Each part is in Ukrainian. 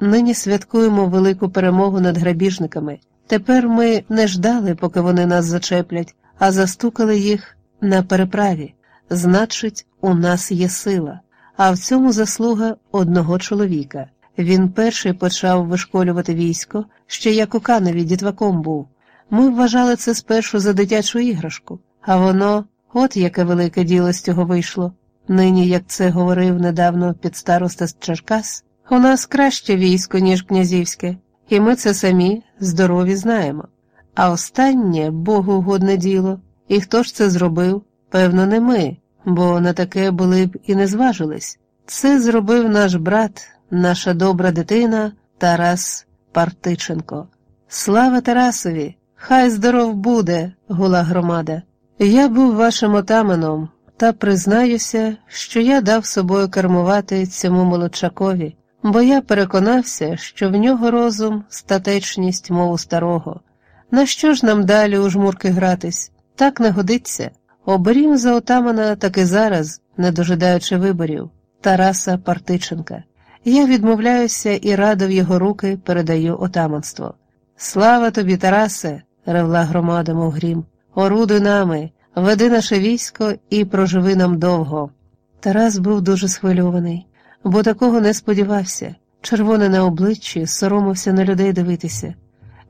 нині святкуємо велику перемогу над грабіжниками. Тепер ми не ждали, поки вони нас зачеплять, а застукали їх на переправі. Значить, у нас є сила, а в цьому заслуга одного чоловіка. Він перший почав вишколювати військо, ще як у Каневі дітваком був. Ми вважали це спершу за дитячу іграшку, а воно, от яке велике діло з цього вийшло. Нині, як це говорив недавно підстароста з Черкас, у нас краще військо, ніж князівське, і ми це самі здорові знаємо. А останнє богоугодне діло, і хто ж це зробив? Певно, не ми, бо на таке були б і не зважились. Це зробив наш брат, наша добра дитина Тарас Партиченко. Слава Тарасові! Хай здоров буде, гула громада. Я був вашим отаманом, та признаюся, що я дав собою кермувати цьому молодчакові, бо я переконався, що в нього розум, статечність, мову старого. На що ж нам далі у жмурки гратись? Так не годиться. Оберім за отамана таки зараз, не дожидаючи виборів, Тараса Партиченка. Я відмовляюся і радо в його руки передаю отаманство. Слава тобі, Тарасе, ревла громада, мов грім, орудуй нами, веди наше військо і проживи нам довго. Тарас був дуже схвильований, бо такого не сподівався. Червоне на обличчі, соромився на людей дивитися.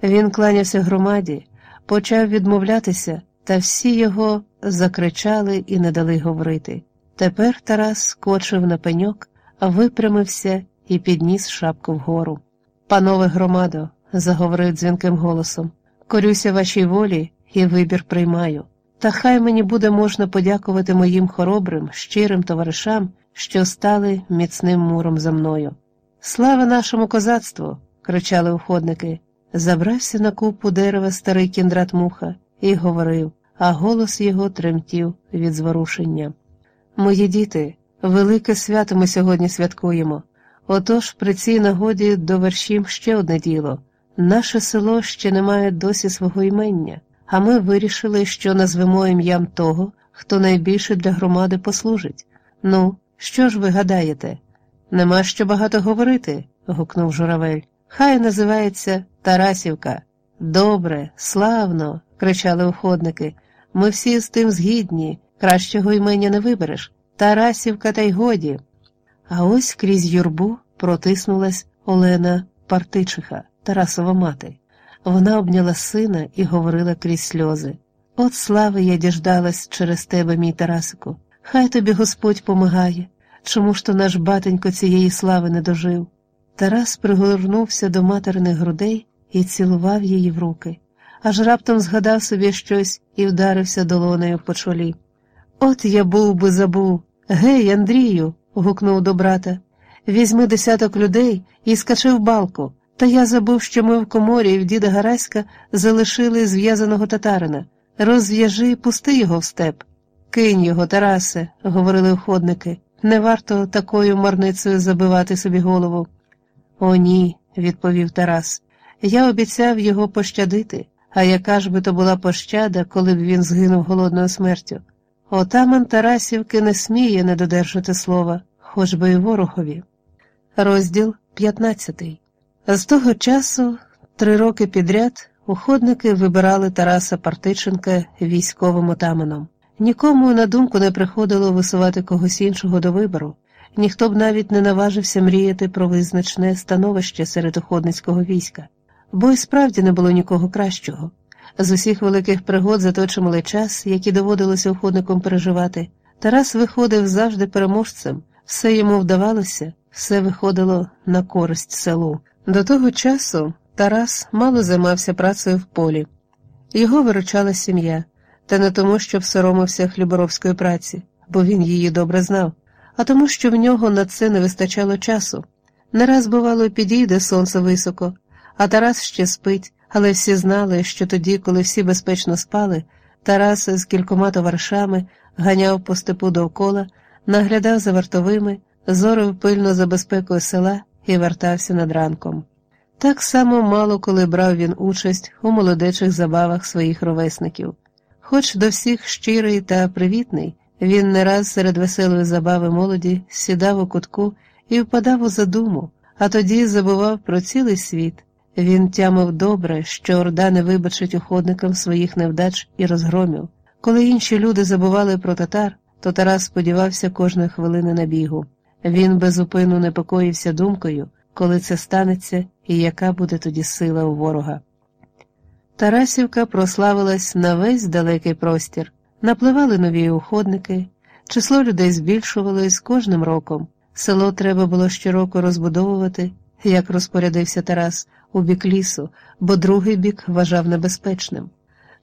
Він кланявся громаді, почав відмовлятися, та всі його закричали і не дали говорити. Тепер Тарас скочив на пеньок, випрямився і підніс шапку вгору. Панове громадо, заговорив дзвінким голосом, корюся вашій волі і вибір приймаю. Та хай мені буде можна подякувати моїм хоробрим, щирим товаришам, що стали міцним муром за мною. Слава нашому козацтву! кричали уходники. Забрався на купу дерева старий кіндрат муха і говорив, а голос його тремтів від зворушення. Мої діти, велике свято ми сьогодні святкуємо. Отож при цій нагоді довершім ще одне діло наше село ще не має досі свого імення, а ми вирішили, що назвемо ім'ям того, хто найбільше для громади послужить. Ну, що ж ви гадаєте? Нема що багато говорити, гукнув журавель. Хай називається Тарасівка. Добре, славно, кричали уходники. Ми всі з тим згідні, кращого імення не вибереш. Тарасівка, та й годі. А ось крізь юрбу протиснулась Олена Партичиха, Тарасова мати. Вона обняла сина і говорила крізь сльози. От слави я діждалась через тебе, мій Тарасику. Хай тобі Господь помагає. Чому ж то наш батенько цієї слави не дожив? Тарас пригорнувся до материних грудей і цілував її в руки, аж раптом згадав собі щось і вдарився долонею по чолі. От я був би забув. Гей, Андрію. гукнув до брата. Візьми десяток людей і скачи в балку. Та я забув, що ми в коморі і в діда Гараська залишили зв'язаного татарина. Розв'яжи пусти його в степ. Кинь його, Тарасе, говорили входники. Не варто такою марницею забивати собі голову. О, ні, відповів Тарас. Я обіцяв його пощадити, а яка ж би то була пощада, коли б він згинув голодною смертю. Отаман Тарасівки не сміє не додержати слова, хоч би й ворогові. Розділ 15 З того часу, три роки підряд, уходники вибирали Тараса Партиченка військовим отаманом. Нікому на думку не приходило висувати когось іншого до вибору, ніхто б навіть не наважився мріяти про визначне становище серед уходницького війська, бо й справді не було нікого кращого. З усіх великих пригод за час, які доводилося уходникам переживати, Тарас виходив завжди переможцем, все йому вдавалося, все виходило на користь селу. До того часу Тарас мало займався працею в полі, його виручала сім'я, та не тому, щоб соромився хліборобської праці, бо він її добре знав, а тому, що в нього на це не вистачало часу. Не раз, бувало, підійде сонце високо, а Тарас ще спить. Але всі знали, що тоді, коли всі безпечно спали, Тарас з кількома товаришами ганяв по степу довкола, наглядав за вартовими, зорив пильно за безпекою села і вертався над ранком. Так само мало коли брав він участь у молодечих забавах своїх ровесників. Хоч до всіх щирий та привітний, він не раз серед веселої забави молоді сідав у кутку і впадав у задуму, а тоді забував про цілий світ. Він тямив добре, що Орда не вибачить уходникам своїх невдач і розгромів. Коли інші люди забували про татар, то Тарас сподівався кожної хвилини на бігу. Він безупину непокоївся думкою, коли це станеться і яка буде тоді сила у ворога. Тарасівка прославилась на весь далекий простір, напливали нові уходники, число людей збільшувалось кожним роком. Село треба було щороку розбудовувати, як розпорядився Тарас, у бік лісу, бо другий бік вважав небезпечним.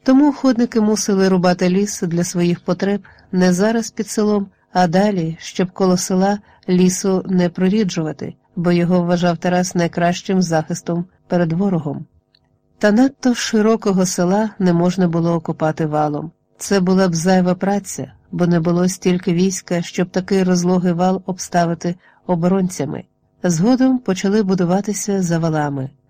Тому уходники мусили рубати ліс для своїх потреб не зараз під селом, а далі, щоб коло села лісу не проріджувати, бо його вважав Тарас найкращим захистом перед ворогом. Та надто широкого села не можна було окупати валом. Це була б зайва праця, бо не було стільки війська, щоб такий розлогий вал обставити оборонцями. Згодом почали будуватися за валами.